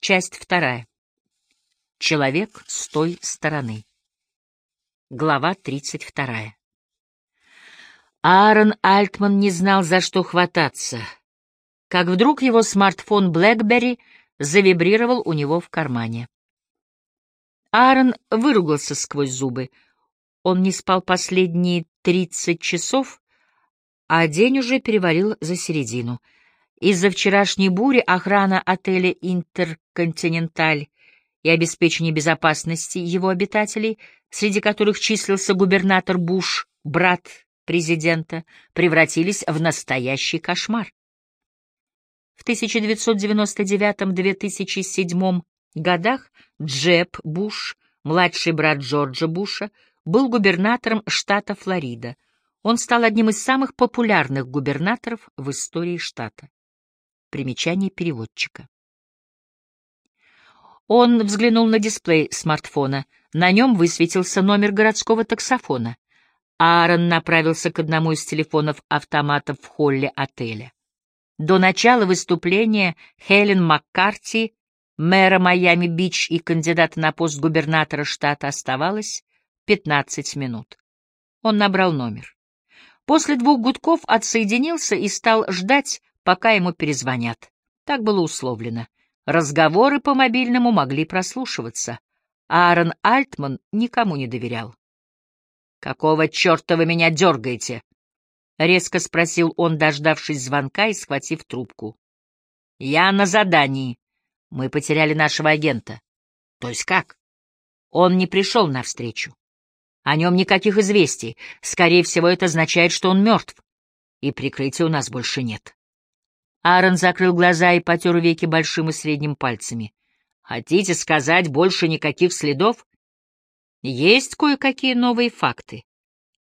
Часть вторая. Человек с той стороны. Глава 32. Аарон Альтман не знал, за что хвататься, как вдруг его смартфон BlackBerry завибрировал у него в кармане. Аарон выругался сквозь зубы. Он не спал последние тридцать часов, а день уже перевалил за середину — из-за вчерашней бури охрана отеля «Интерконтиненталь» и обеспечение безопасности его обитателей, среди которых числился губернатор Буш, брат президента, превратились в настоящий кошмар. В 1999-2007 годах Джеб Буш, младший брат Джорджа Буша, был губернатором штата Флорида. Он стал одним из самых популярных губернаторов в истории штата. Примечание переводчика. Он взглянул на дисплей смартфона. На нем высветился номер городского таксофона. Аарон направился к одному из телефонов-автоматов в холле отеля. До начала выступления Хелен Маккарти, мэра Майами-Бич и кандидата на пост губернатора штата, оставалось 15 минут. Он набрал номер. После двух гудков отсоединился и стал ждать, пока ему перезвонят. Так было условлено. Разговоры по мобильному могли прослушиваться. Аарон Альтман никому не доверял. «Какого черта вы меня дергаете?» — резко спросил он, дождавшись звонка и схватив трубку. «Я на задании. Мы потеряли нашего агента». «То есть как?» «Он не пришел навстречу. О нем никаких известий. Скорее всего, это означает, что он мертв. И прикрытия у нас больше нет». Аарон закрыл глаза и потер веки большим и средним пальцами. «Хотите сказать, больше никаких следов?» «Есть кое-какие новые факты.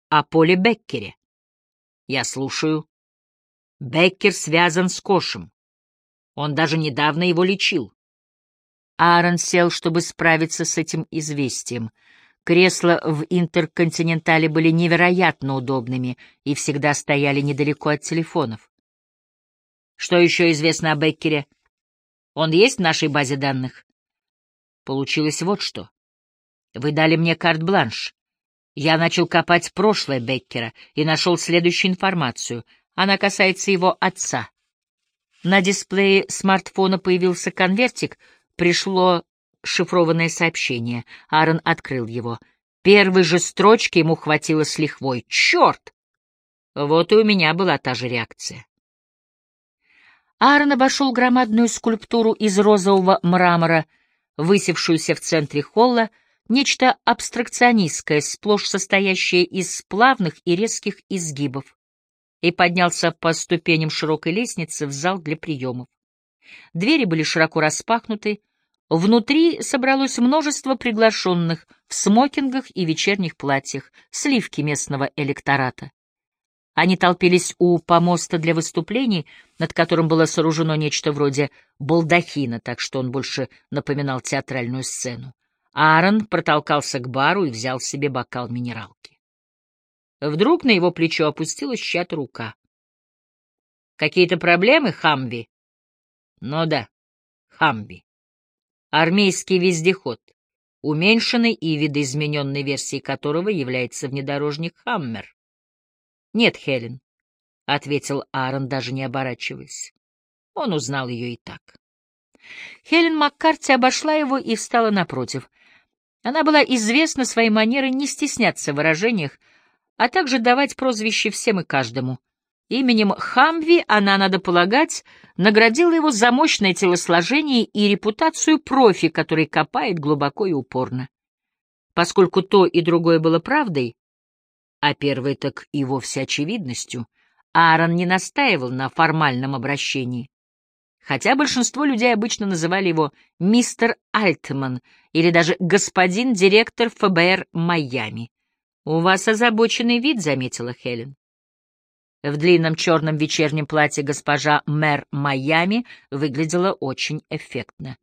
О Поле Беккере». «Я слушаю». «Беккер связан с Кошем. Он даже недавно его лечил». Аарон сел, чтобы справиться с этим известием. Кресла в интерконтинентале были невероятно удобными и всегда стояли недалеко от телефонов. Что еще известно о Беккере? Он есть в нашей базе данных? Получилось вот что. Вы дали мне карт-бланш. Я начал копать прошлое Беккера и нашел следующую информацию. Она касается его отца. На дисплее смартфона появился конвертик, пришло шифрованное сообщение. Аарон открыл его. Первой же строчки ему хватило с лихвой. «Черт!» Вот и у меня была та же реакция. Аарон обошел громадную скульптуру из розового мрамора, высевшуюся в центре холла, нечто абстракционистское, сплошь состоящее из плавных и резких изгибов, и поднялся по ступеням широкой лестницы в зал для приемов. Двери были широко распахнуты, внутри собралось множество приглашенных в смокингах и вечерних платьях, сливки местного электората. Они толпились у помоста для выступлений, над которым было сооружено нечто вроде балдахина, так что он больше напоминал театральную сцену. Аарон протолкался к бару и взял себе бокал минералки. Вдруг на его плечо опустилась чья-то рука. «Какие-то проблемы, Хамби?» «Ну да, Хамби. Армейский вездеход, уменьшенный и видоизмененной версией которого является внедорожник «Хаммер». «Нет, Хелен», — ответил Аарон, даже не оборачиваясь. Он узнал ее и так. Хелен Маккарти обошла его и встала напротив. Она была известна своей манерой не стесняться в выражениях, а также давать прозвище всем и каждому. Именем Хамви она, надо полагать, наградила его за мощное телосложение и репутацию профи, который копает глубоко и упорно. Поскольку то и другое было правдой, а первой так и вовсе очевидностью, Аарон не настаивал на формальном обращении. Хотя большинство людей обычно называли его мистер Альтман или даже господин директор ФБР Майами. «У вас озабоченный вид», — заметила Хелен. В длинном черном вечернем платье госпожа мэр Майами выглядела очень эффектно.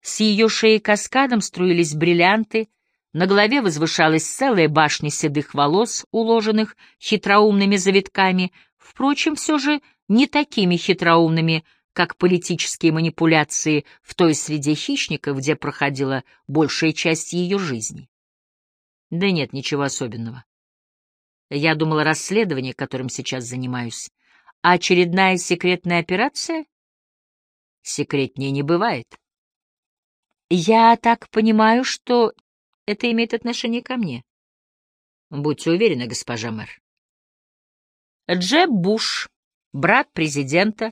С ее шеи каскадом струились бриллианты — на голове возвышалась целая башня седых волос, уложенных хитроумными завитками, впрочем, все же не такими хитроумными, как политические манипуляции в той среде хищников, где проходила большая часть ее жизни. Да нет, ничего особенного. Я думала, расследование, которым сейчас занимаюсь, а очередная секретная операция? Секретнее не бывает. Я так понимаю, что это имеет отношение ко мне. Будьте уверены, госпожа мэр. Джеб Буш, брат президента,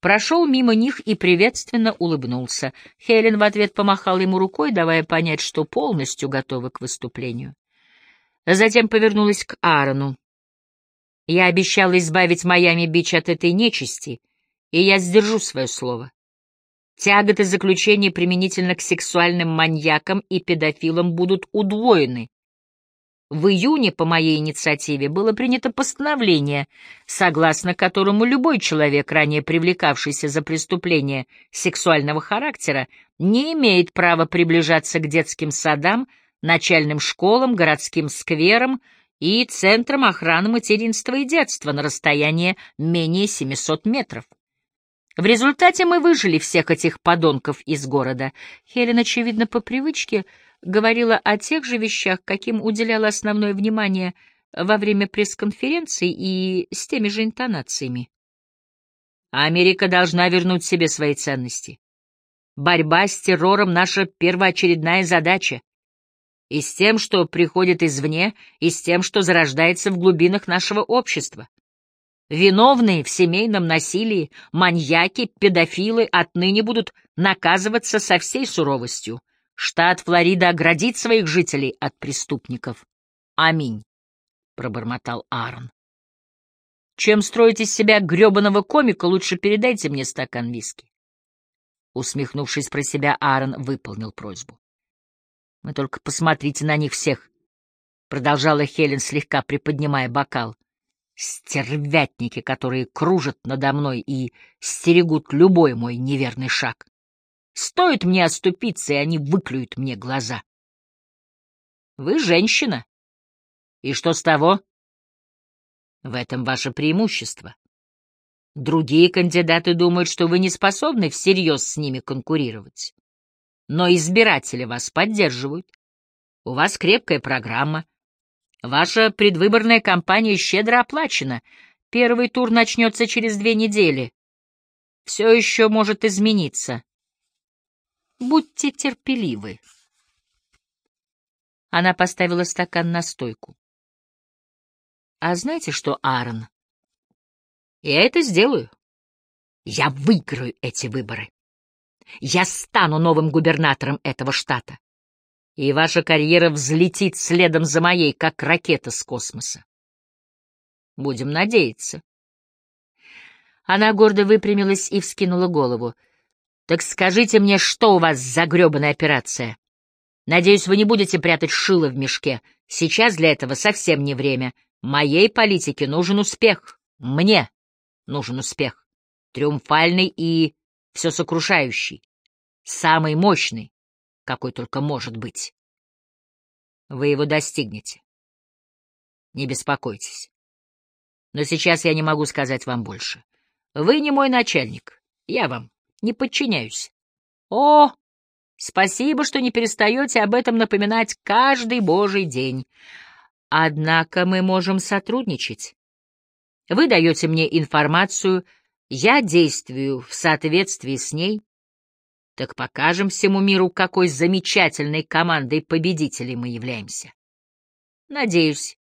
прошел мимо них и приветственно улыбнулся. Хелен в ответ помахал ему рукой, давая понять, что полностью готова к выступлению. Затем повернулась к Аарону. «Я обещала избавить Майами-Бич от этой нечисти, и я сдержу свое слово. Тяготы заключения применительно к сексуальным маньякам и педофилам будут удвоены. В июне по моей инициативе было принято постановление, согласно которому любой человек, ранее привлекавшийся за преступление сексуального характера, не имеет права приближаться к детским садам, начальным школам, городским скверам и центрам охраны материнства и детства на расстоянии менее 700 метров. В результате мы выжили всех этих подонков из города. Хелен, очевидно, по привычке говорила о тех же вещах, каким уделяла основное внимание во время пресс-конференции и с теми же интонациями. Америка должна вернуть себе свои ценности. Борьба с террором — наша первоочередная задача. И с тем, что приходит извне, и с тем, что зарождается в глубинах нашего общества. Виновные в семейном насилии, маньяки, педофилы отныне будут наказываться со всей суровостью. Штат Флорида оградит своих жителей от преступников. Аминь, — пробормотал Аарон. Чем строить из себя гребаного комика, лучше передайте мне стакан виски. Усмехнувшись про себя, Аарон выполнил просьбу. — Вы только посмотрите на них всех, — продолжала Хелен, слегка приподнимая бокал. — Стервятники, которые кружат надо мной и стерегут любой мой неверный шаг. Стоит мне оступиться, и они выклюют мне глаза. Вы женщина. И что с того? В этом ваше преимущество. Другие кандидаты думают, что вы не способны всерьез с ними конкурировать. Но избиратели вас поддерживают. У вас крепкая программа. Ваша предвыборная кампания щедро оплачена. Первый тур начнется через две недели. Все еще может измениться. Будьте терпеливы. Она поставила стакан на стойку. А знаете что, Аарон? Я это сделаю. Я выиграю эти выборы. Я стану новым губернатором этого штата. И ваша карьера взлетит следом за моей, как ракета с космоса. Будем надеяться. Она гордо выпрямилась и вскинула голову. Так скажите мне, что у вас за гребаная операция? Надеюсь, вы не будете прятать шило в мешке. Сейчас для этого совсем не время. Моей политике нужен успех. Мне нужен успех. Триумфальный и все сокрушающий. Самый мощный, какой только может быть. Вы его достигнете. Не беспокойтесь. Но сейчас я не могу сказать вам больше. Вы не мой начальник. Я вам не подчиняюсь. О, спасибо, что не перестаете об этом напоминать каждый божий день. Однако мы можем сотрудничать. Вы даете мне информацию, я действую в соответствии с ней. Так покажем всему миру, какой замечательной командой победителей мы являемся. Надеюсь.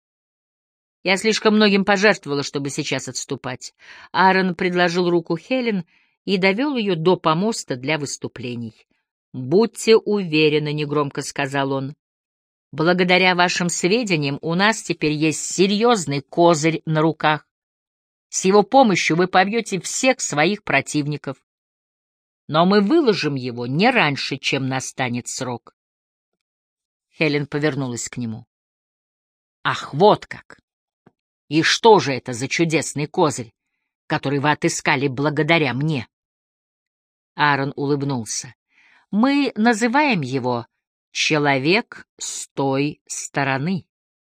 Я слишком многим пожертвовала, чтобы сейчас отступать. Аарон предложил руку Хелен — и довел ее до помоста для выступлений. «Будьте уверены», — негромко сказал он. «Благодаря вашим сведениям у нас теперь есть серьезный козырь на руках. С его помощью вы побьете всех своих противников. Но мы выложим его не раньше, чем настанет срок». Хелен повернулась к нему. «Ах, вот как! И что же это за чудесный козырь, который вы отыскали благодаря мне?» Аарон улыбнулся. Мы называем его «человек с той стороны».